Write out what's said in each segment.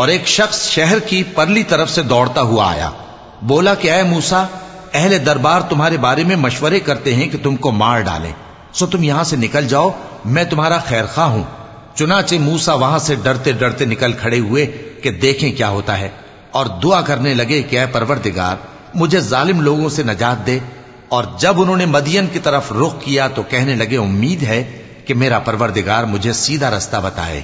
और एक शख्स शहर की परली तरफ से दौड़ता हुआ आया बोला कि अय मूसा अहले दरबार तुम्हारे बारे में मशवरे करते हैं कि तुमको मार डालें। सो तुम यहाँ से निकल जाओ, मैं तुम्हारा खैर खा हूँ। चुनाचे मूसा वहाँ से डरते डरते निकल खड़े हुए कि देखें क्या होता है। और दुआ करने लगे कि परवरदिगार, मुझे जालिम लोगों से नजात दे। और जब उन्होंने मदियन की तरफ़ रुख किया तो कहने लगे, उम्मीद है कि मेरा परवरदिगार मुझे सीधा रास्ता बताए।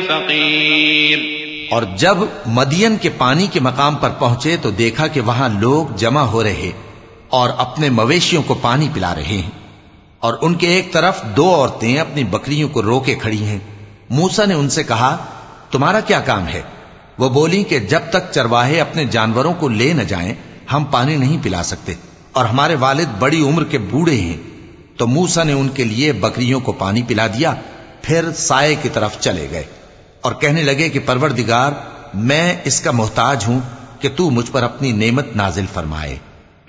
फकीर और जब मदियन के पानी के मकाम पर पहुँचे तो देखा कि वहाँ लोग जमा हो रहे और अपने मवेशियों को पानी पिला रहे हैं और उनके एक तरफ़ दो औरतें अपनी बकरियों को रोके खड़ी हैं। मूसा ने उनसे कहा, तुम्हारा क्या काम है? वो बोली कि, जब तक चरवाहे अपने जानवरों को ले न जाएँ, हम पानी नहीं पिला सकते और हमारे वालिद बड़ी उम्र के बूढ़े हैं। तो मूसा ने उनके लिए बकरियों को पानी पिला दिया, फिर साय की तरफ़ चले गए। और कहने लगे कि परवरदिगार मैं इसका मोहताज हूं कि तू मुझ पर अपनी नेमत नाजिल फरमाए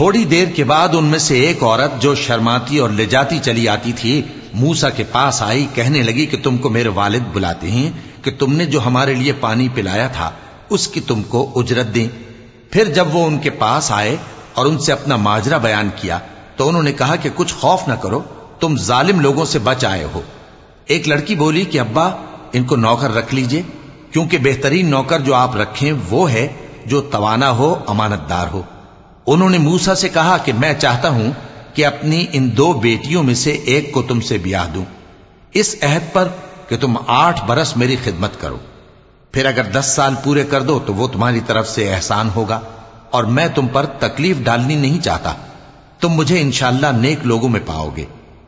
थोड़ी देर के बाद उनमें से एक औरत जो शर्माती और ले जाती चली आती थी, मूसा के पास आई, कहने लगी कि तुमको मेरे वालिद बुलाते हैं, कि तुमने जो हमारे लिए पानी पिलाया था, उसकी तुमको उजरत दें। फिर जब वो उनके पास आए और उनसे अपना माजरा बयान किया तो उन्होंने कहा कि कुछ खौफ न करो, तुम जालिम लोगों से बच आए हो। एक लड़की बोली कि, अब्बा, इनको नौकर रख लीजिए, क्योंकि बेहतरीन नौकर जो आप रखें वो है, जो तवाना हो, अमानतदार हो। उन्होंने मूसा से कहा कि मैं चाहता हूं कि अपनी इन दो बेटियों में से एक को तुमसे ब्याह दूं इस अहद पर कि तुम आठ बरस मेरी खिदमत करो फिर अगर दस साल पूरे कर दो तो वो तुम्हारी तरफ से एहसान होगा और मैं तुम पर तकलीफ डालनी नहीं चाहता तुम मुझे इंशाला नेक लोगों में पाओगे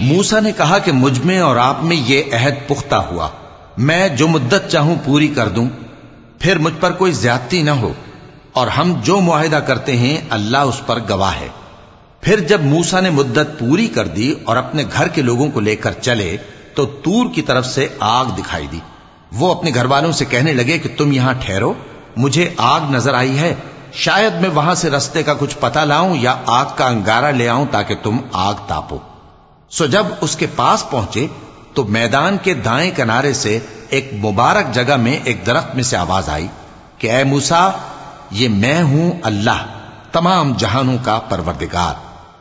मूसा ने कहा कि मुझ में और आप में ये अहद पुख्ता हुआ मैं जो मुद्दत चाहूं पूरी कर दूं फिर मुझ पर कोई ज्यादती न हो और हम जो मुआहिदा करते हैं अल्लाह उस पर गवाह है फिर जब मूसा ने मुद्दत पूरी कर दी और अपने घर के लोगों को लेकर चले तो तूर की तरफ़ से आग दिखाई दी। वो अपने घर वालों से कहने लगे कि तुम यहाँ ठहरो, मुझे आग नज़र आई है, शायद मैं वहाँ से रस्ते का कुछ पता लाऊं या आग का अंगारा ले आऊँ ताकि तुम आग तापो। सो जब उसके पास पहुँचे तो मैदान के दाएँ किनारे से एक मुबारक जगह में एक दरख्त में से आवाज़ आई कि, ए मूसा, ये मैं हूँ अल्लाह, तमाम जहानों का परवरदिगार।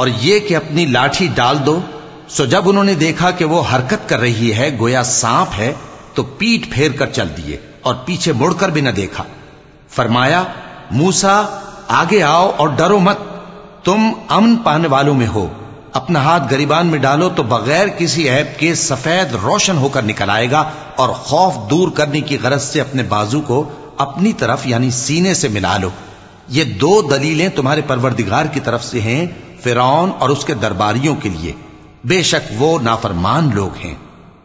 और ये कि अपनी लाठी डाल दो सो जब उन्होंने देखा कि वो हरकत कर रही है गोया सांप है तो पीठ फेर कर चल दिए और पीछे मुड़कर भी न देखा फरमाया मूसा आगे आओ और डरो मत तुम अमन पाने वालों में हो अपना हाथ गरीबान में डालो तो बगैर किसी ऐप के सफेद रोशन होकर निकल आएगा और खौफ दूर करने की गरज से अपने बाजू को अपनी तरफ यानी सीने से मिला लो ये दो दलीलें तुम्हारे परवरदिगार की तरफ से हैं फिरौन और उसके दरबारियों के लिए बेशक वो नाफरमान लोग हैं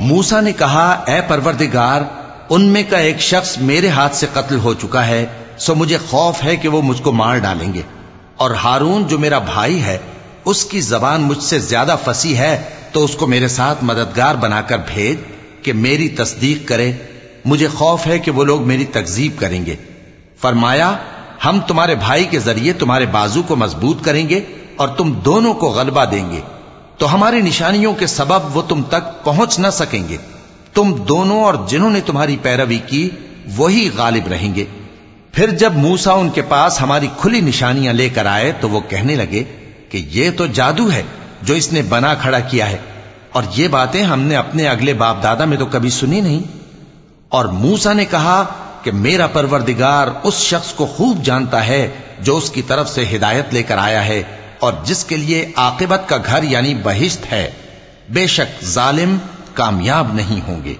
मूसा ने कहा ए परवरदिगार उनमें का एक शख्स मेरे हाथ से कत्ल हो चुका है सो मुझे खौफ है कि वो मुझको मार डालेंगे और हारून जो मेरा भाई है उसकी जबान मुझसे ज्यादा फंसी है तो उसको मेरे साथ मददगार बनाकर भेज कि मेरी तस्दीक करे। मुझे खौफ है कि वो लोग मेरी तकजीब करेंगे। फरमाया, हम तुम्हारे भाई के ज़रिए तुम्हारे बाजू को मज़बूत करेंगे और तुम दोनों को गलबा देंगे। तो हमारी निशानियों के सबब वो तुम तक पहुँच न सकेंगे। तुम दोनों और जिन्होंने तुम्हारी पैरवी की, वही गालिब रहेंगे। फिर जब मूसा उनके पास हमारी खुली निशानियाँ लेकर आए तो वो कहने लगे कि ये तो जादू है जो इसने बना खड़ा किया है। और ये बातें हमने अपने अगले बाप दादा में तो कभी सुनी नहीं। और मूसा ने कहा कि मेरा परवरदिगार उस शख्स को खूब जानता है जो उसकी तरफ़ से हिदायत लेकर आया है और जिसके लिए आकेबत का घर यानी बहिश्त है। बेशक जालिम कामयाब नहीं होंगे।